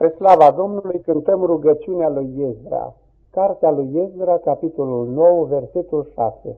Spre slava Domnului cântăm rugăciunea lui Iezra. Cartea lui Iezra, capitolul 9, versetul 6.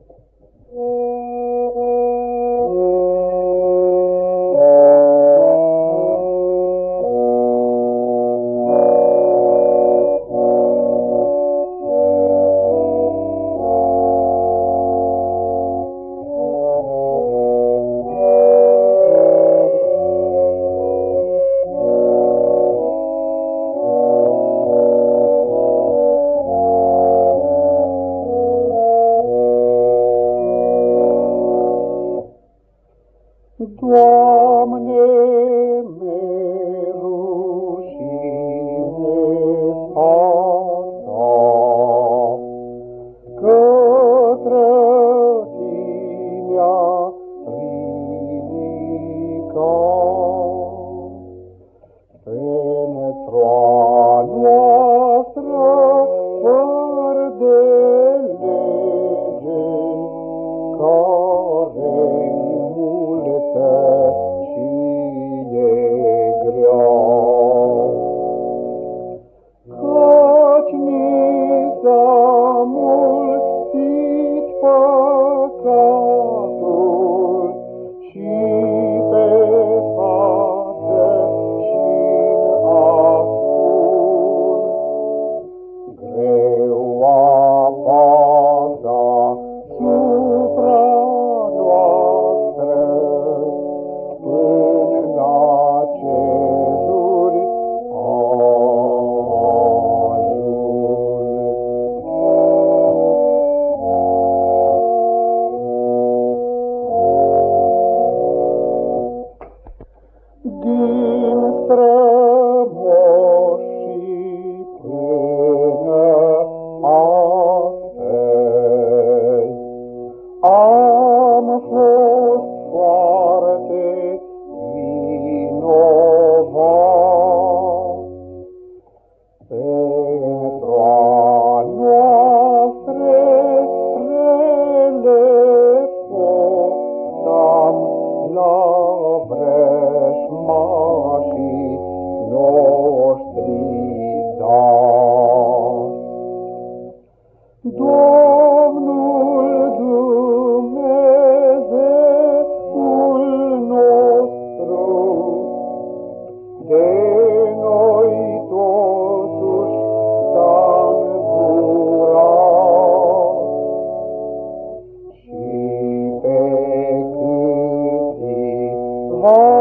all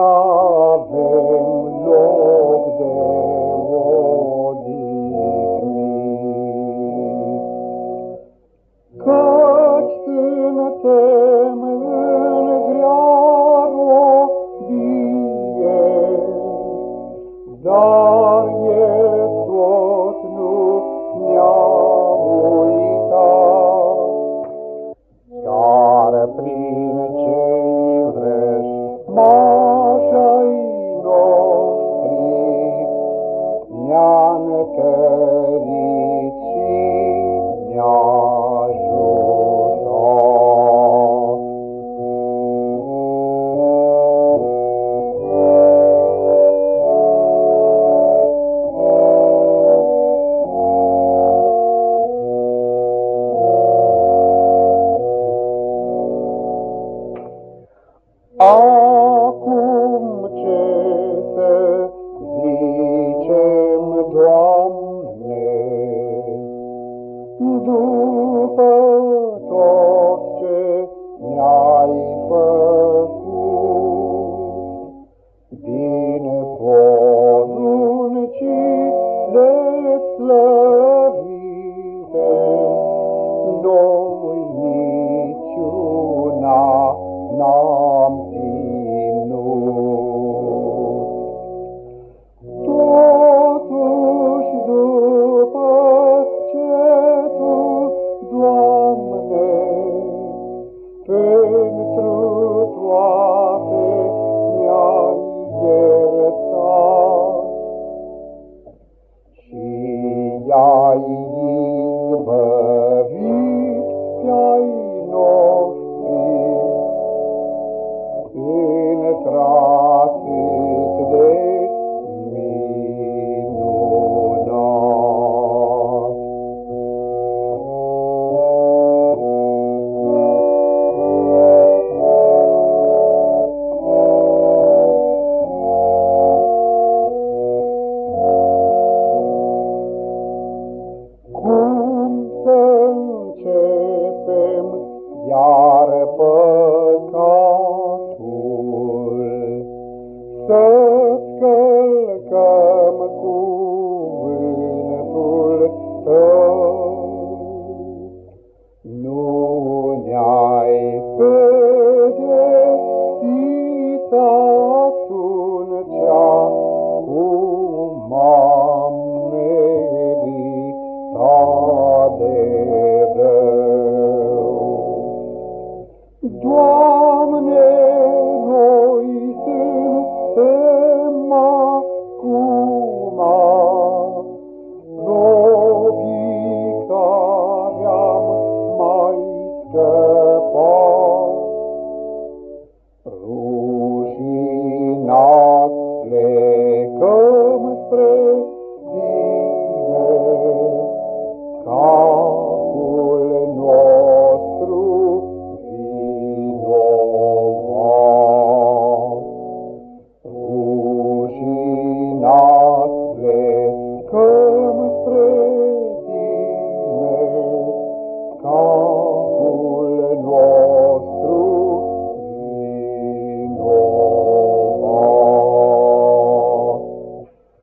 Oh. tot ce mi-ai făcut. Din poruncile slăvite, noi slăvit te-ai